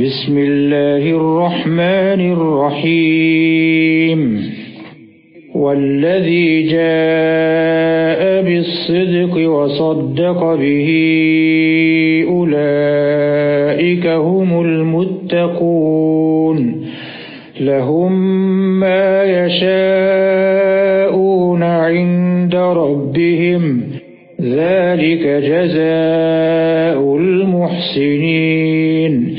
بسم الله الرحمن الرحيم. والذي جاء بالصدق وصدق به أولئك هم المتقون. لهم ما يشاءون عند ربهم. ذلك جزاء المحسنين.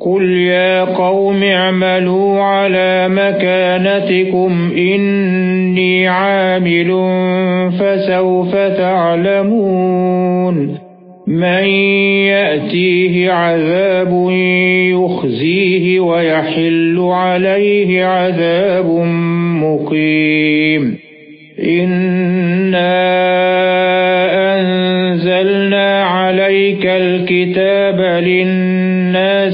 قُلْ يَا قَوْمِ اعْمَلُوا عَلَى مَكَانَتِكُمْ إِنِّي عَامِلٌ فَسَوْفَ تَعْلَمُونَ مَن يَأْتِيهِ عَذَابٌ يُخْزِيهِ وَيَحِلُّ عَلَيْهِ عَذَابٌ مُقِيمٌ إِنَّا أَنزَلْنَا عَلَيْكَ الْكِتَابَ لِلنَّاسِ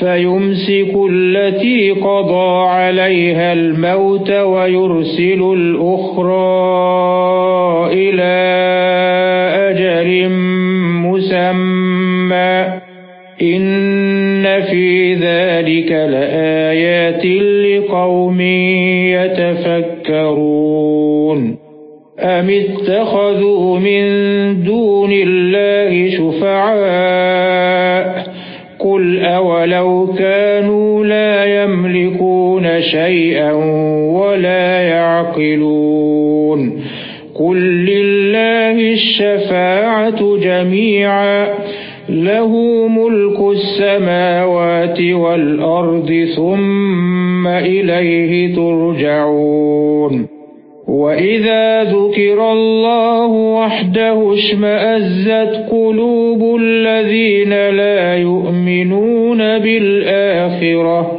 فيمسك التي قضى عليها الموت ويرسل الأخرى إلى أجل مسمى. إن في ذلك لآيات ولا يعقلون. قل لله الشفاعة جميعا له ملك السماوات والأرض ثم إليه ترجعون. وَإِذَا ذُكِرَ اللَّهُ وَحْدَهُ اشْمَأَزَّتْ قُلُوبُ الَّذِينَ لَا يُؤْمِنُونَ بِالْآخِرَةِ.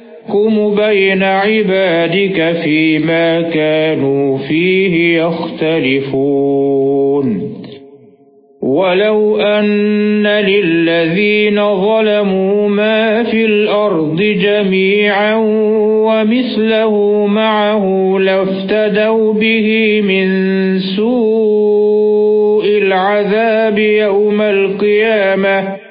تَحْكُمُ بَيْنَ عِبَادِكَ فِيمَا كَانُوا فِيهِ يَخْتَلِفُونَ. وَلَوْ أَنَّ لِلَّذِينَ ظَلَمُوا مَا فِي الْأَرْضِ جَمِيعًا وَمِثْلَهُ مَعَهُ لَافْتَدَوْا بِهِ مِنْ سُوءِ الْعَذَابِ يَوْمَ الْقِيَامَةِ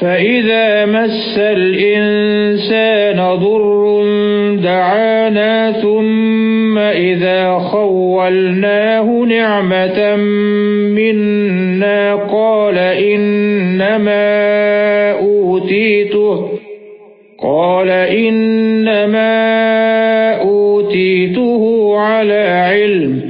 فَإِذَا مَسَّ الْإِنسَانَ ضُرٌّ دَعَانَا ثُمَّ إِذَا خَوَّلْنَاهُ نِعْمَةً مِنَّا قَالَ إِنَّمَا أُوتِيتُهُ قَالَ إِنَّمَا أُوتِيتُهُ عَلَى عِلْمٍ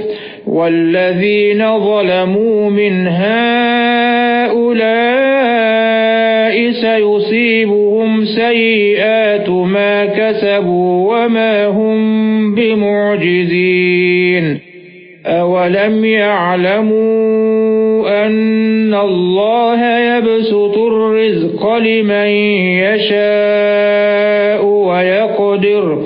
وَالَّذِينَ ظَلَمُوا مِنْ هَؤُلَاءِ سَيُصِيبُهُمْ سَيِّئَاتُ مَا كَسَبُوا وَمَا هُمْ بِمُعْجِزِينَ. أَوَلَمْ يَعْلَمُوا أَنَّ اللَّهَ يَبْسُطُ الرِّزْقَ لِمَن يَشَاءُ وَيَقْدِرُ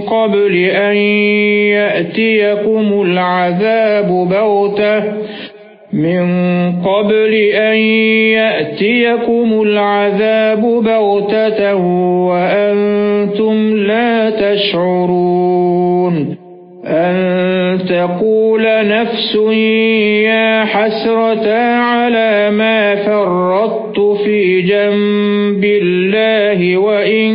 قَبْلِ أَنْ يَأْتِيَكُمُ الْعَذَابُ بَغْتَةً. مِنْ قَبْلِ أَنْ يَأْتِيَكُمُ الْعَذَابُ بَغْتَةً وَأَنْتُمْ لَا تَشْعُرُونَ. أَن تَقُولَ نَفْسٌ يَا حَسْرَتَا عَلَى مَا فَرَّطتُ فِي جَنبِ اللَّهِ وَإِن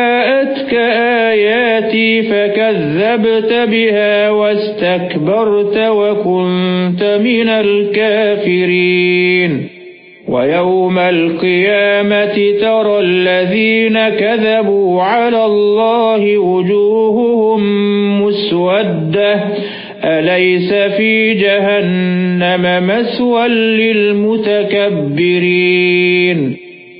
فَكَذَّبْتَ بِهَا وَاسْتَكْبَرْتَ وَكُنْتَ مِنَ الْكَافِرِينَ. وَيَوْمَ الْقِيَامَةِ تَرَى الَّذِينَ كَذَبُوا عَلَى اللَّهِ وُجُوهُهُمْ مُسْوَدَّةٌ. أَلَيْسَ فِي جَهَنَّمَ مَثْوًى لِلْمُتَكَبِّرِينَ؟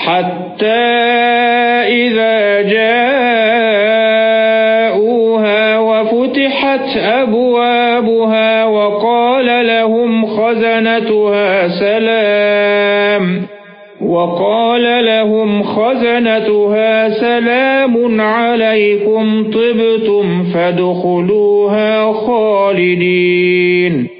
حَتَّى إِذَا جَاءُوهَا وَفُتِحَتْ أَبْوَابُهَا وَقَالَ لَهُمْ خَزَنَتُهَا سَلَامٌ. وَقَالَ لَهُمْ خَزَنَتُهَا سَلَامٌ عَلَيْكُمْ طِبْتُمْ فَادْخُلُوهَا خَالِدِينَ.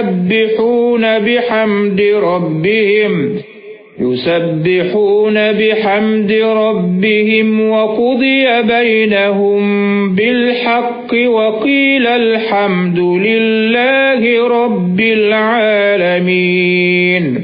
يُسَبِّحُونَ بِحَمْدِ رَبِّهِمْ يُسَبِّحُونَ بِحَمْدِ رَبِّهِمْ وَقُضِيَ بَيْنَهُم بِالْحَقِّ وَقِيلَ الْحَمْدُ لِلَّهِ رَبِّ الْعَالَمِينَ.